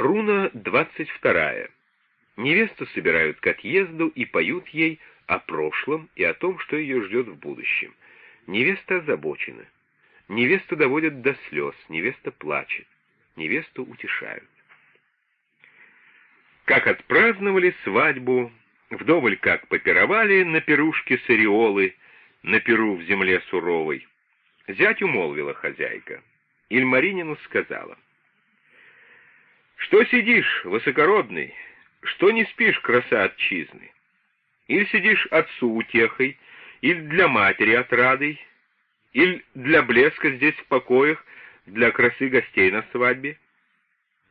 Руна 22. Невесту собирают к отъезду и поют ей о прошлом и о том, что ее ждет в будущем. Невеста озабочена. Невесту доводят до слез, невеста плачет. Невесту утешают. Как отпраздновали свадьбу, вдоволь как попировали на пирушке с ореолы, на перу в земле суровой. Зять умолвила хозяйка. Ильмаринину сказала — что сидишь, высокородный, что не спишь, краса отчизны? Или сидишь отцу утехой, или для матери отрадой, или для блеска здесь в покоях, для красы гостей на свадьбе?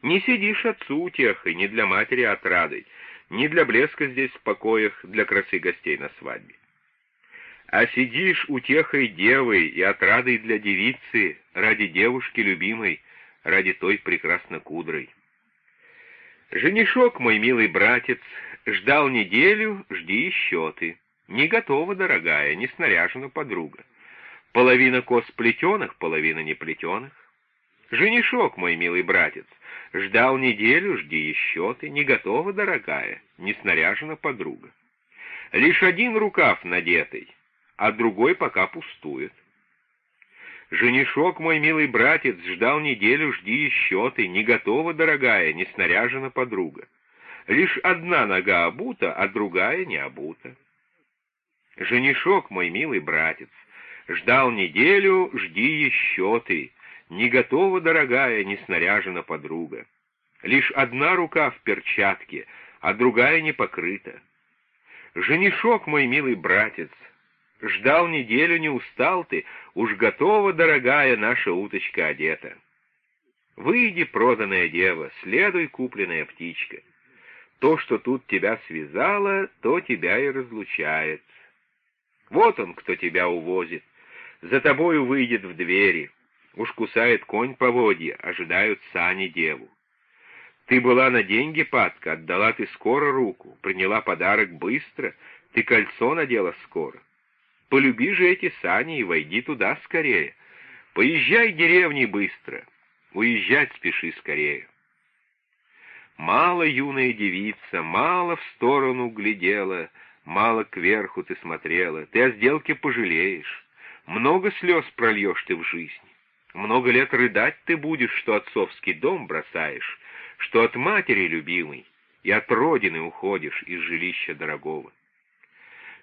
Не сидишь отцу утехой, не для матери отрадой, не для блеска здесь в покоях, для красы гостей на свадьбе. А сидишь утехой девой и отрадой для девицы, ради девушки любимой, ради той прекрасно кудрой. Женишок мой милый братец, ждал неделю, жди еще ты. Не готова, дорогая, не снаряжена подруга. Половина кос плетеных, половина не плетеных. Женишок мой милый братец, ждал неделю, жди еще ты. Не готова, дорогая, не снаряжена подруга. Лишь один рукав надетый, а другой пока пустует. Женишок мой милый братец ждал неделю, жди еще ты, не готова, дорогая, не снаряжена подруга. Лишь одна нога обута, а другая не обута. Женишок мой милый братец, ждал неделю, жди еще ты, не готова, дорогая, не снаряжена подруга. Лишь одна рука в перчатке, а другая не покрыта. Женишок мой милый братец, Ждал неделю, не устал ты, уж готова, дорогая, наша уточка одета. Выйди, проданная дева, следуй, купленная птичка. То, что тут тебя связало, то тебя и разлучает. Вот он, кто тебя увозит. За тобою выйдет в двери. Уж кусает конь поводья, ожидают сани деву. Ты была на деньги падка, отдала ты скоро руку, приняла подарок быстро, ты кольцо надела скоро. Полюби же эти сани и войди туда скорее. Поезжай деревни быстро, уезжать спеши скорее. Мало юная девица, мало в сторону глядела, мало кверху ты смотрела, ты о сделке пожалеешь. Много слез прольешь ты в жизни, много лет рыдать ты будешь, что отцовский дом бросаешь, что от матери любимой и от родины уходишь из жилища дорогого.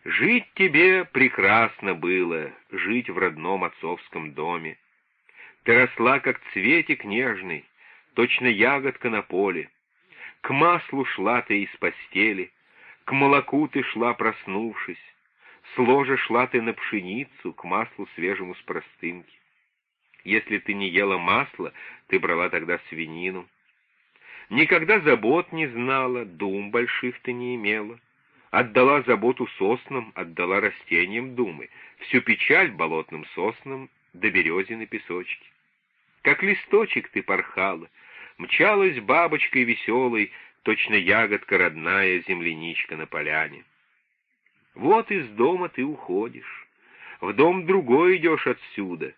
Жить тебе прекрасно было, жить в родном отцовском доме. Ты росла, как цветик нежный, точно ягодка на поле. К маслу шла ты из постели, к молоку ты шла, проснувшись. С ложа шла ты на пшеницу, к маслу свежему с простынки. Если ты не ела масло, ты брала тогда свинину. Никогда забот не знала, дум больших ты не имела. Отдала заботу соснам, отдала растениям думы, всю печаль болотным соснам до березины песочки. Как листочек ты порхала, мчалась бабочкой веселой, точно ягодка родная, земляничка на поляне. Вот из дома ты уходишь, в дом другой идешь отсюда,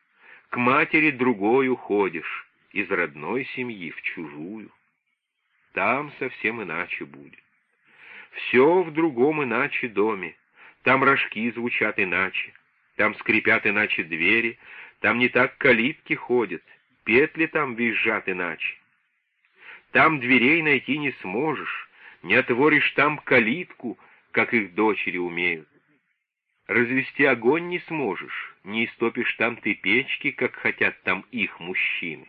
к матери другой уходишь, из родной семьи в чужую. Там совсем иначе будет. Все в другом иначе доме. Там рожки звучат иначе, там скрипят иначе двери, там не так калитки ходят, петли там визжат иначе. Там дверей найти не сможешь, не отворишь там калитку, как их дочери умеют. Развести огонь не сможешь, не истопишь там ты печки, как хотят там их мужчины.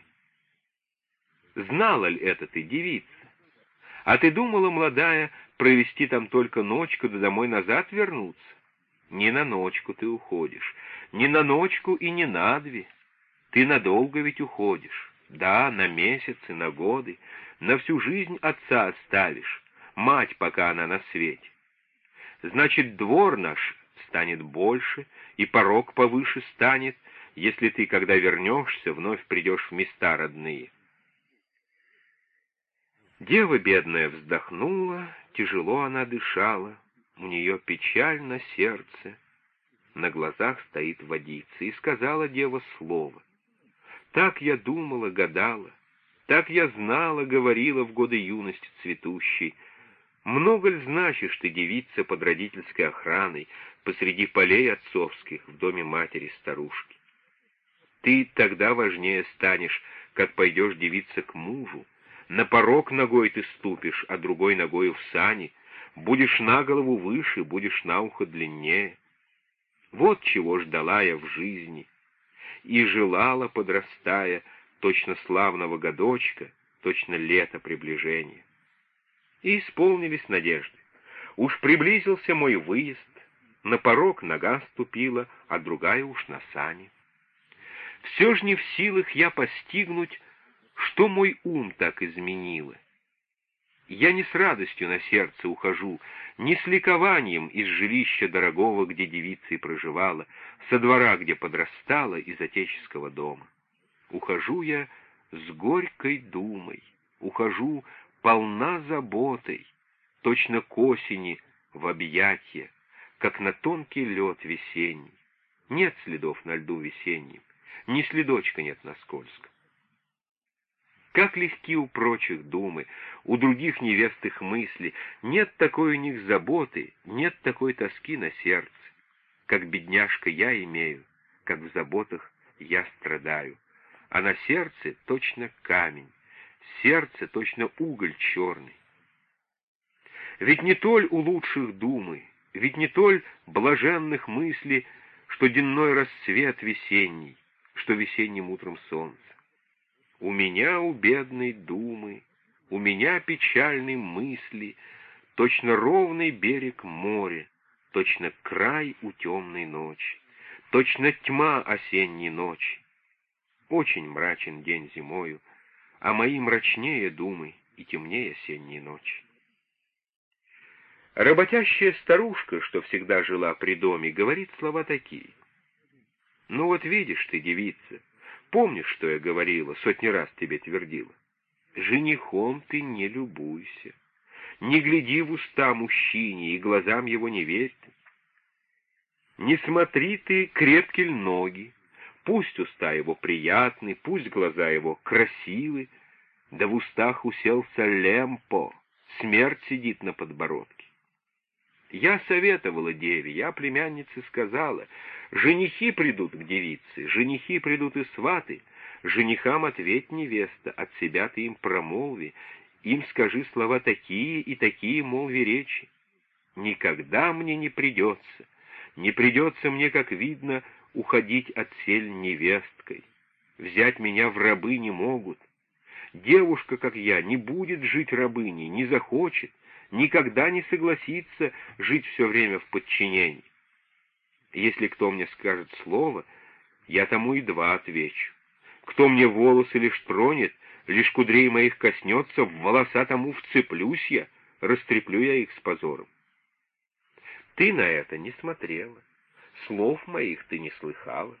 Знала ли это ты, девица? А ты думала, молодая, провести там только ночку, да домой назад вернуться? Не на ночку ты уходишь, не на ночку и не на две. Ты надолго ведь уходишь, да, на месяцы, на годы, на всю жизнь отца оставишь, мать, пока она на свете. Значит, двор наш станет больше, и порог повыше станет, если ты, когда вернешься, вновь придешь в места родные. Дева бедная вздохнула, тяжело она дышала, у нее печаль на сердце. На глазах стоит водица, и сказала дева слово. Так я думала, гадала, Так я знала, говорила в годы юности цветущей. Много ли значишь ты, девица, под родительской охраной, посреди полей отцовских, в доме матери-старушки? Ты тогда важнее станешь, как пойдешь девица к мужу. На порог ногой ты ступишь, а другой ногою в сани. Будешь на голову выше, будешь на ухо длиннее. Вот чего ждала я в жизни. И желала, подрастая, точно славного годочка, точно лето приближения. И исполнились надежды. Уж приблизился мой выезд, на порог нога ступила, а другая уж на сани. Все ж не в силах я постигнуть, что мой ум так изменило. Я не с радостью на сердце ухожу, не с ликованием из жилища дорогого, где девица и проживала, со двора, где подрастала, из отеческого дома. Ухожу я с горькой думой, ухожу полна заботой, точно к осени в объятье, как на тонкий лед весенний. Нет следов на льду весеннем, ни следочка нет на скользком. Как легки у прочих думы, у других невест их мысли, нет такой у них заботы, нет такой тоски на сердце, как бедняжка я имею, как в заботах я страдаю а на сердце точно камень, сердце точно уголь черный. Ведь не толь у лучших думы, ведь не толь блаженных мыслей, что денной рассвет весенний, что весенним утром солнце. У меня у бедной думы, у меня печальной мысли, точно ровный берег моря, точно край у темной ночи, точно тьма осенней ночи, очень мрачен день зимою, а мои мрачнее думы и темнее осенней ночи. Работящая старушка, что всегда жила при доме, говорит слова такие. «Ну вот видишь ты, девица, помнишь, что я говорила, сотни раз тебе твердила? Женихом ты не любуйся, не гляди в уста мужчине и глазам его не верь. Не смотри ты, крепки ль ноги, Пусть уста его приятны, пусть глаза его красивы, да в устах уселся лемпо, смерть сидит на подбородке. Я советовала деве, я племяннице сказала, женихи придут к девице, женихи придут и сваты, женихам ответь невеста, от себя ты им промолви, им скажи слова такие и такие, молви речи. Никогда мне не придется, не придется мне, как видно, уходить от сель невесткой. Взять меня в рабы не могут. Девушка, как я, не будет жить рабыней, не захочет, никогда не согласится жить все время в подчинении. Если кто мне скажет слово, я тому и два отвечу. Кто мне волосы лишь тронет, лишь кудрей моих коснется, в волоса тому вцеплюсь я, растреплю я их с позором. Ты на это не смотрела. Слов моих ты не слыхала.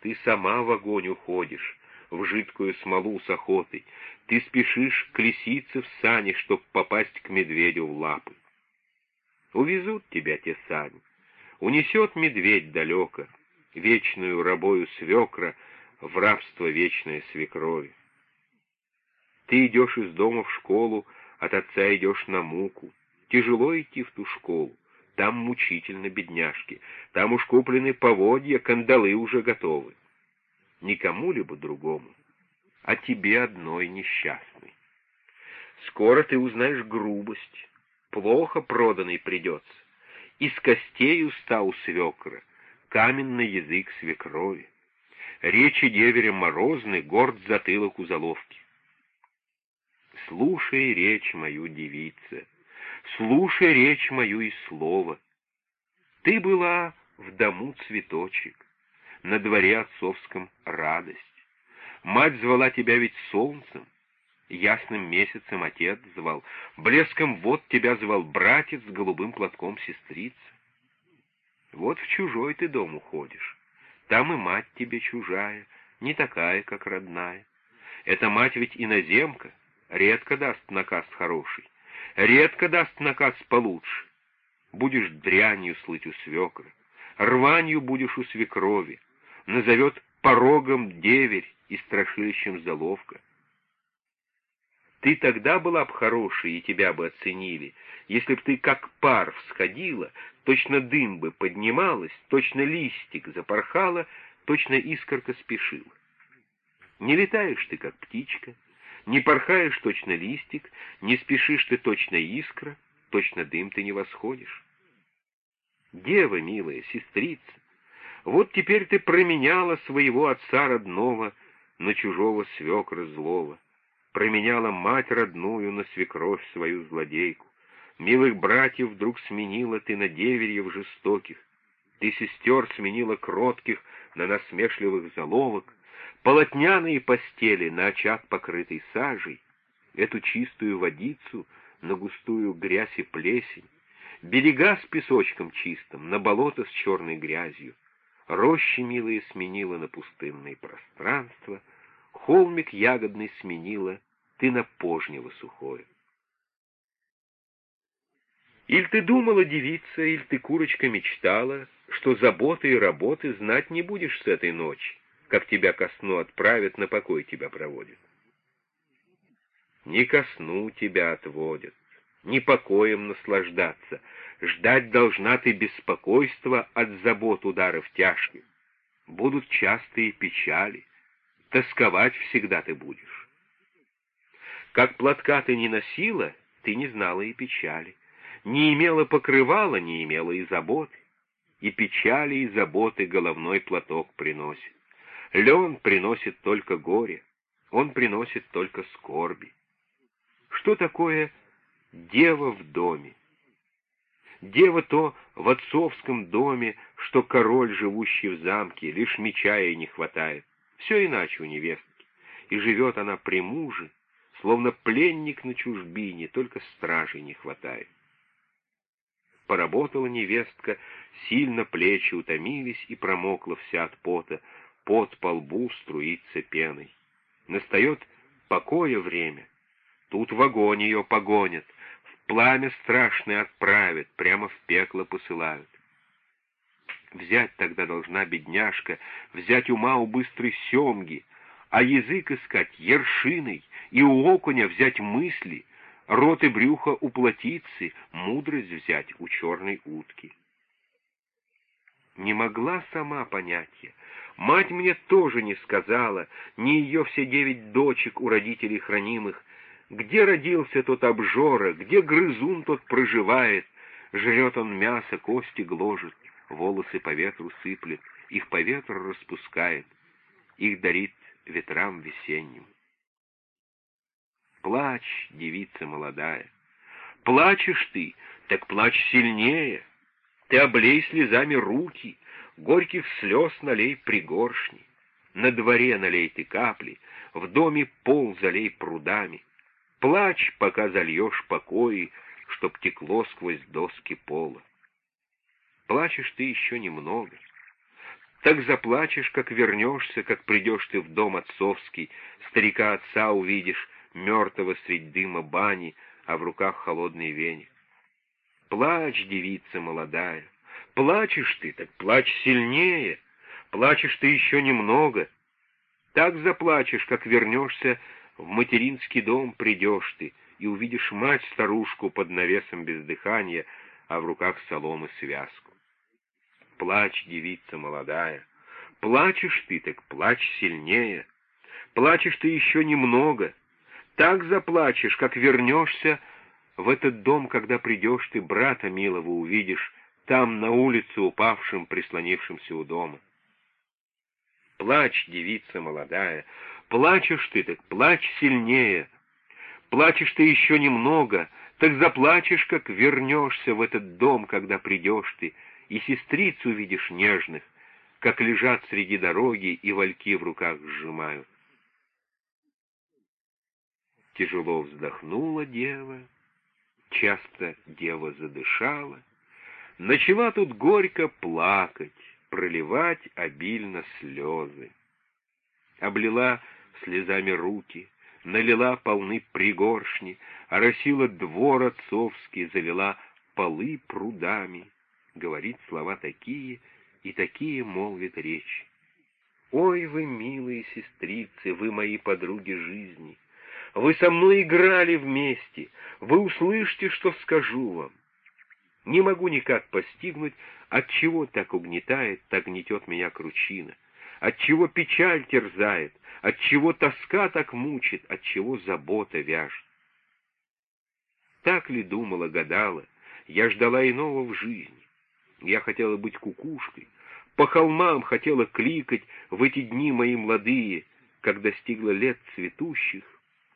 Ты сама в огонь уходишь, в жидкую смолу с охотой. Ты спешишь к лисице в сани, чтоб попасть к медведю в лапы. Увезут тебя те сани. Унесет медведь далеко, вечную рабою свекра, в рабство вечное свекрови. Ты идешь из дома в школу, от отца идешь на муку. Тяжело идти в ту школу. Там мучительно, бедняжки. Там уж куплены поводья, кандалы уже готовы. Не кому-либо другому, а тебе одной несчастной. Скоро ты узнаешь грубость. Плохо проданный придется. Из костей уста у свекра, каменный язык свекрови. Речи деверя морозны, горд затылок у заловки. Слушай речь мою, девица, слушай речь мою и слово. Ты была в дому цветочек, на дворе отцовском радость. Мать звала тебя ведь солнцем, ясным месяцем отец звал, блеском вот тебя звал братец с голубым платком сестрица. Вот в чужой ты дом уходишь, там и мать тебе чужая, не такая, как родная. Эта мать ведь иноземка, редко даст наказ хороший редко даст наказ получше. Будешь дрянью слыть у свекры, рванью будешь у свекрови, назовет порогом деверь и страшилищем заловка. Ты тогда была б хорошей, и тебя бы оценили, если б ты как пар всходила, точно дым бы поднималась, точно листик запорхала, точно искорка спешила. Не летаешь ты, как птичка, не порхаешь точно листик, не спешишь ты точно искра, точно дым ты не восходишь. Дева, милая, сестрица, вот теперь ты променяла своего отца родного на чужого свекра злого, променяла мать родную на свекровь свою злодейку, милых братьев вдруг сменила ты на деверьев жестоких, ты сестер сменила кротких на насмешливых заловок, полотняные постели на очаг, покрытый сажей, эту чистую водицу на густую грязь и плесень, берега с песочком чистым, на болото с черной грязью, рощи милые сменила на пустынные пространства, холмик ягодный сменила ты на пожнево сухое. Иль ты думала, девица, иль ты, курочка, мечтала, что заботы и работы знать не будешь с этой ночи, как тебя ко сну отправят, на покой тебя проводят. Не ко сну тебя отводят, не покоем наслаждаться, ждать должна ты беспокойства от забот ударов тяжких. Будут частые печали, тосковать всегда ты будешь. Как платка ты не носила, ты не знала и печали, не имела покрывала, не имела и заботы, и печали, и заботы головной платок приносит. Лен приносит только горе, он приносит только скорби. Что такое дева в доме? Дева то в отцовском доме, что король, живущий в замке, лишь меча ей не хватает. Все иначе у невестки. И живет она при муже, словно пленник на чужбине, только стражей не хватает. Поработала невестка, сильно плечи утомились и промокла вся от пота, пот по лбу струится пеной. Настает покоя время. Тут в огонь ее погонят, пламя страшное отправят, прямо в пекло посылают. Взять тогда должна бедняжка, взять ума у быстрой семги, а язык искать ершиной, и у окуня взять мысли, рот и брюхо у плотицы, мудрость взять у черной утки. Не могла сама понять я, Мать мне тоже не сказала, ни ее все девять дочек у родителей хранимых, где родился тот обжора, где грызун тот проживает, жрет он мясо, кости гложет, волосы по ветру сыплет, их по ветру распускает, их дарит ветрам весенним. Плачь, девица молодая, плачешь ты, так плачь сильнее, ты облей слезами руки, горьких слез налей пригоршни, на дворе налей ты капли, в доме пол залей прудами. Плачь, пока зальешь покои, чтоб текло сквозь доски пола. Плачешь ты еще немного. Так заплачешь, как вернешься, как придешь ты в дом отцовский, старика отца увидишь, мертвого средь дыма бани, а в руках холодный веник. Плачь, девица молодая, Плачешь ты, так плачь сильнее. Плачешь ты еще немного. Так заплачешь, как вернешься в материнский дом придешь ты и увидишь мать-старушку под навесом без дыхания, а в руках соломы связку. Плачь, девица молодая, плачешь ты, так плачь сильнее. Плачешь ты еще немного. Так заплачешь, как вернешься в этот дом, когда придешь ты, брата милого увидишь, там, на улице, упавшим, прислонившимся у дома. Плачь, девица молодая, плачешь ты, так плачь сильнее. Плачешь ты еще немного, так заплачешь, как вернешься в этот дом, когда придешь ты, и сестриц увидишь нежных, как лежат среди дороги и вальки в руках сжимают. Тяжело вздохнула дева, часто дева задышала, начала тут горько плакать, проливать обильно слезы. Облила слезами руки, налила полны пригоршни, оросила двор отцовский, залила полы прудами. Говорит слова такие, и такие молвит речь. Ой, вы, милые сестрицы, вы мои подруги жизни! Вы со мной играли вместе, вы услышите, что скажу вам. Не могу никак постигнуть, от чего так угнетает, так гнетет меня кручина, от чего печаль терзает, от чего тоска так мучит, от чего забота вяжет. Так ли думала, гадала, я ждала иного в жизни. Я хотела быть кукушкой, по холмам хотела кликать в эти дни мои молодые, как достигла лет цветущих,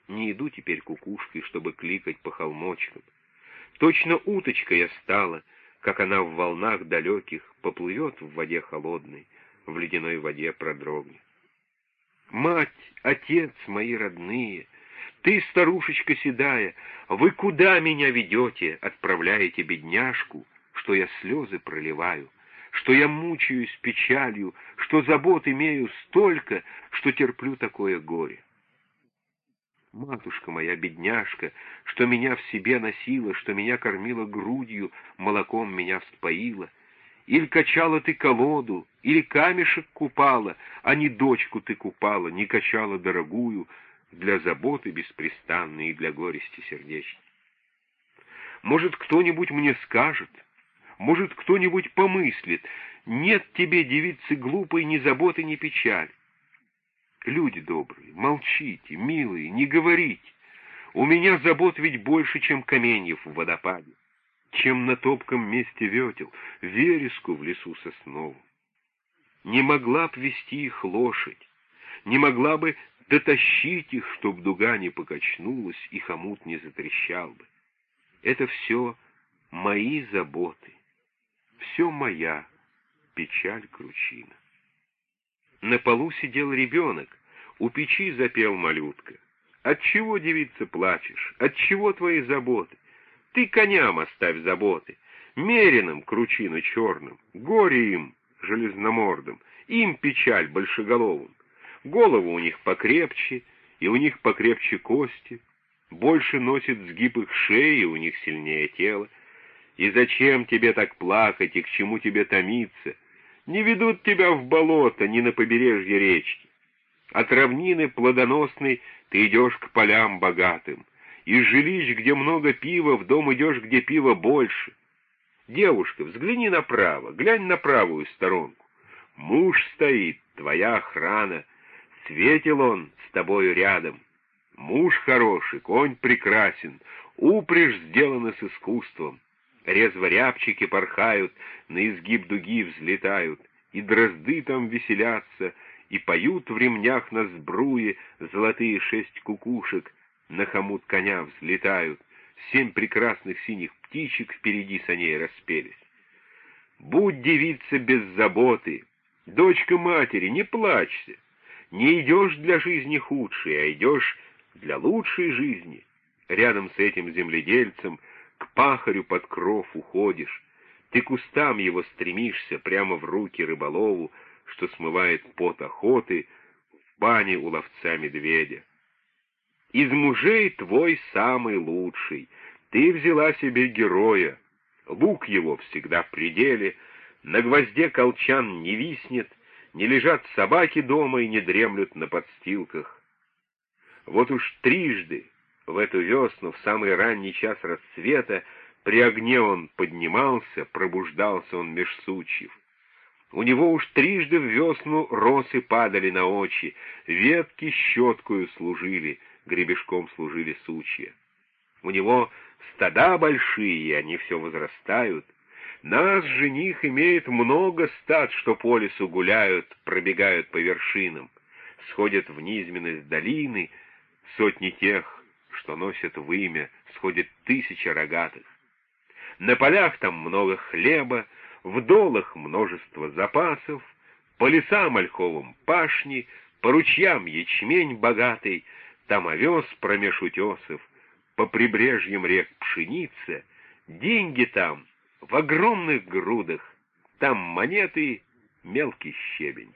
не иду теперь кукушкой, чтобы кликать по холмочкам. Точно уточка я стала, как она в волнах далеких поплывет в воде холодной, в ледяной воде продрогнет. Мать, отец мои родные, ты, старушечка седая, вы куда меня ведете, отправляете бедняжку, что я слезы проливаю, что я мучаюсь печалью, что забот имею столько, что терплю такое горе? Матушка моя, бедняжка, что меня в себе носила, что меня кормила грудью, молоком меня вспоила. Или качала ты колоду, или камешек купала, а не дочку ты купала, не качала дорогую, для заботы беспрестанной и для горести сердечной. Может, кто-нибудь мне скажет, может, кто-нибудь помыслит, нет тебе, девицы глупой, ни заботы, ни печаль. Люди добрые, молчите, милые, не говорите. У меня забот ведь больше, чем каменьев в водопаде, чем на топком месте ветел, вереску в лесу соснову. Не могла б вести их лошадь, не могла бы дотащить их, чтоб дуга не покачнулась и хомут не затрещал бы. Это все мои заботы, все моя печаль кручина. На полу сидел ребенок, у печи запел малютка. Отчего, девица, плачешь? Отчего твои заботы? Ты коням оставь заботы, меренным кручину черным, горе им, железномордым, им печаль большеголовым. Голову у них покрепче, и у них покрепче кости, больше носит сгиб их шеи, и у них сильнее тело. И зачем тебе так плакать, и к чему тебе томиться? не ведут тебя в болото, ни на побережье речки. От равнины плодоносной ты идешь к полям богатым. Из жилищ, где много пива, в дом идешь, где пива больше. Девушка, взгляни направо, глянь на правую сторонку. Муж стоит, твоя охрана. Светил он с тобою рядом. Муж хороший, конь прекрасен, упряжь сделана с искусством. Резво рябчики порхают, на изгиб дуги взлетают, и дрозды там веселятся, и поют в ремнях на сбруе золотые шесть кукушек, на хомут коня взлетают, семь прекрасных синих птичек впереди саней распелись. Будь девица без заботы, дочка матери, не плачься, не идешь для жизни худшей, а идешь для лучшей жизни. Рядом с этим земледельцем — к пахарю под кров уходишь, ты кустам его стремишься прямо в руки рыболову, что смывает пот охоты в бане у ловца медведя. Из мужей твой самый лучший, ты взяла себе героя, лук его всегда в пределе, на гвозде колчан не виснет, не лежат собаки дома и не дремлют на подстилках. Вот уж трижды в эту весну, в самый ранний час рассвета, при огне он поднимался, пробуждался он меж сучьев. У него уж трижды в весну росы падали на очи, ветки щеткою служили, гребешком служили сучья. У него стада большие, они все возрастают. Нас, жених, имеет много стад, что по лесу гуляют, пробегают по вершинам. Сходят в низменность долины сотни тех, что носят вымя, сходит тысяча рогатых. На полях там много хлеба, в долах множество запасов, по лесам ольховым пашни, по ручьям ячмень богатый, там овес промеж утесов, по прибрежьям рек пшеница, деньги там в огромных грудах, там монеты, мелкий щебень.